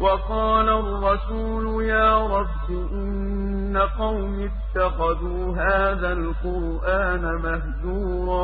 وقال الرسول يا رب إن قوم اتخذوا هذا القرآن مهجورا